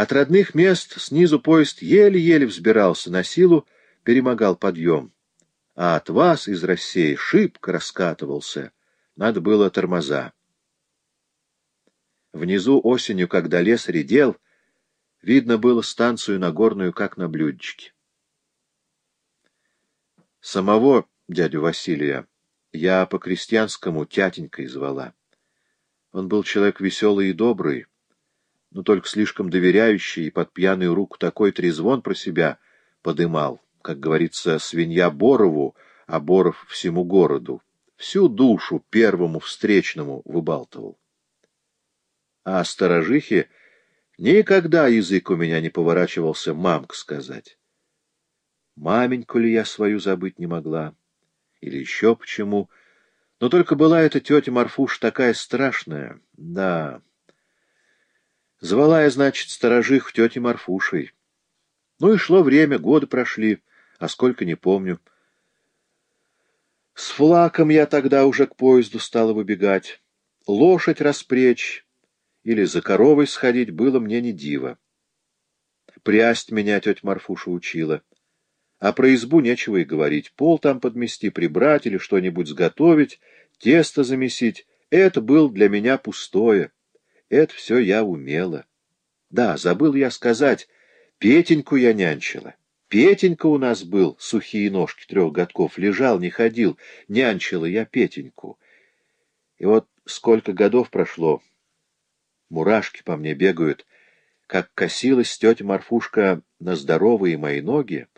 От родных мест снизу поезд еле-еле взбирался на силу, перемогал подъем. А от вас из России шибко раскатывался. Надо было тормоза. Внизу осенью, когда лес редел, видно было станцию Нагорную, как на блюдечке. Самого дядю Василия я по-крестьянскому тятенькой звала. Он был человек веселый и добрый, но только слишком доверяющий и под пьяную руку такой трезвон про себя подымал, как говорится, свинья Борову, а Боров всему городу. Всю душу первому встречному выбалтывал. А сторожихи никогда язык у меня не поворачивался мамк сказать. Маменьку ли я свою забыть не могла? Или еще почему? Но только была эта тетя Марфуш такая страшная. Да. Звала я, значит, сторожих тетей Марфушей. Ну и шло время, годы прошли, а сколько не помню. С флаком я тогда уже к поезду стала выбегать. Лошадь распречь или за коровой сходить было мне не диво. Прясть меня тетя Марфуша учила. А про избу нечего и говорить. Пол там подмести, прибрать или что-нибудь сготовить, тесто замесить — это было для меня пустое. Это все я умела. Да, забыл я сказать, Петеньку я нянчила. Петенька у нас был, сухие ножки трех годков, лежал, не ходил, нянчила я Петеньку. И вот сколько годов прошло, мурашки по мне бегают, как косилась тетя Марфушка на здоровые мои ноги,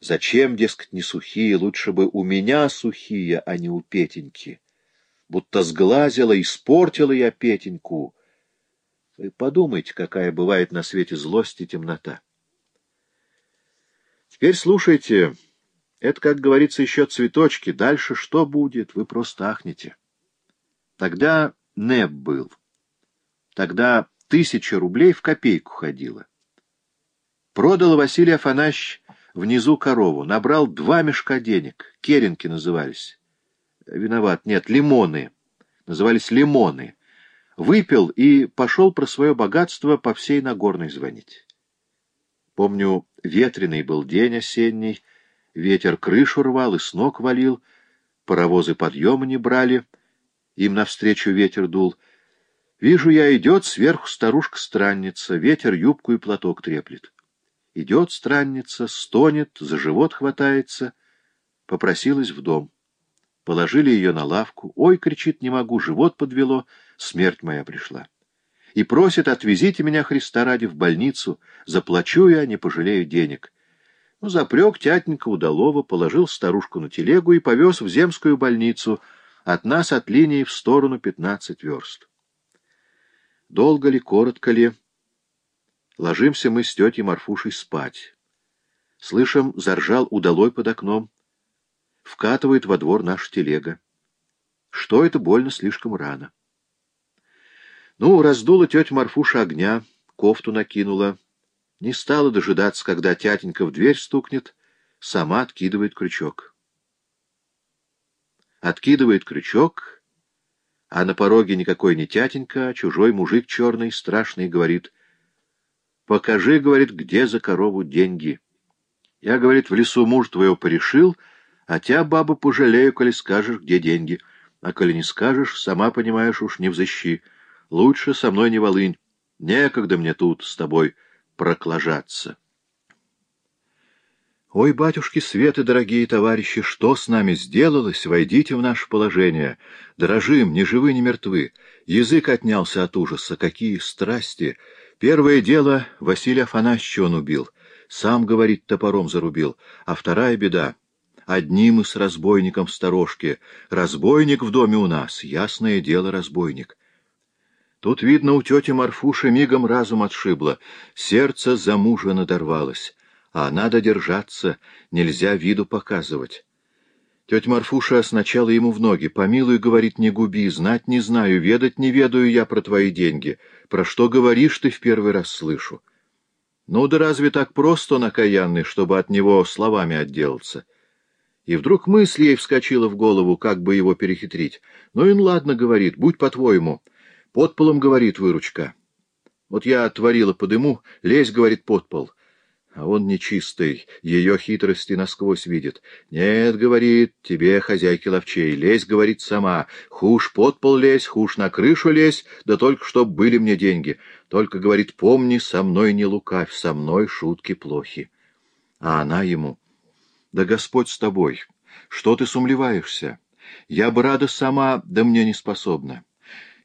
Зачем, дескать, не сухие, лучше бы у меня сухие, а не у Петеньки. Будто сглазила, испортила я Петеньку. Вы подумайте, какая бывает на свете злость и темнота. Теперь слушайте, это, как говорится, еще цветочки. Дальше что будет, вы просто ахнете. Тогда НЭП был. Тогда тысяча рублей в копейку ходила. Продал Василий Афанасьевич внизу корову, набрал два мешка денег, керенки назывались. Виноват, нет, лимоны. Назывались лимоны. Выпил и пошел про свое богатство по всей Нагорной звонить. Помню, ветреный был день осенний, ветер крышу рвал и с ног валил, паровозы подъема не брали, им навстречу ветер дул. Вижу я, идет сверху старушка-странница, ветер юбку и платок треплет. Идет странница, стонет, за живот хватается. Попросилась в дом. Положили ее на лавку. «Ой!» — кричит, «не могу, живот подвело, смерть моя пришла». И просит, отвезите меня, Христа ради, в больницу, заплачу я, не пожалею денег. Ну, запрек тятенька удалого, положил старушку на телегу и повез в земскую больницу, от нас от линии в сторону пятнадцать верст. Долго ли, коротко ли... Ложимся мы с тетей Марфушей спать. Слышим, заржал удалой под окном. Вкатывает во двор наша телега. Что это больно слишком рано. Ну, раздула тетя Марфуша огня, кофту накинула. Не стала дожидаться, когда тятенька в дверь стукнет, сама откидывает крючок. Откидывает крючок, а на пороге никакой не тятенька, а чужой мужик черный, страшный, говорит — Покажи, говорит, где за корову деньги. Я, говорит, в лесу муж твоего порешил, а тебя, баба, пожалею, коли скажешь, где деньги. А коли не скажешь, сама понимаешь, уж не взыщи. Лучше со мной не волынь. Некогда мне тут с тобой проклажаться. Ой, батюшки Светы, дорогие товарищи, что с нами сделалось? Войдите в наше положение. Дорожим, ни живы, ни мертвы. Язык отнялся от ужаса. Какие страсти! Первое дело Василия Афанасьевича он убил. Сам, говорит, топором зарубил. А вторая беда. Одним с разбойником сторожке. Разбойник в доме у нас. Ясное дело, разбойник. Тут, видно, у тети Марфуши мигом разум отшибло. Сердце за мужа надорвалось. А надо держаться, нельзя виду показывать. Тетя Марфуша сначала ему в ноги. «Помилуй, — говорит, — не губи, знать не знаю, ведать не ведаю я про твои деньги. Про что говоришь ты в первый раз слышу?» «Ну да разве так просто, накаянный, чтобы от него словами отделаться?» И вдруг мысль ей вскочила в голову, как бы его перехитрить. «Ну и ладно, — говорит, — будь по-твоему. Под полом, — говорит, — выручка». Вот я отворила подыму, лезь, говорит, под пол. А он нечистый, ее хитрости насквозь видит. Нет, говорит, тебе, хозяйки ловчей, лезь, говорит, сама. Хушь под пол лезь, хушь на крышу лезь, да только чтоб были мне деньги. Только, говорит, помни, со мной не лукавь, со мной шутки плохи. А она ему, да Господь с тобой, что ты сумлеваешься? Я бы рада сама, да мне не способна.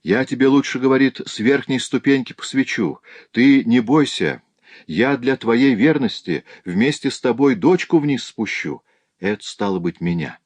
Я тебе лучше, говорит, с верхней ступеньки посвечу. Ты не бойся, я для твоей верности вместе с тобой дочку вниз спущу. Это стало быть меня.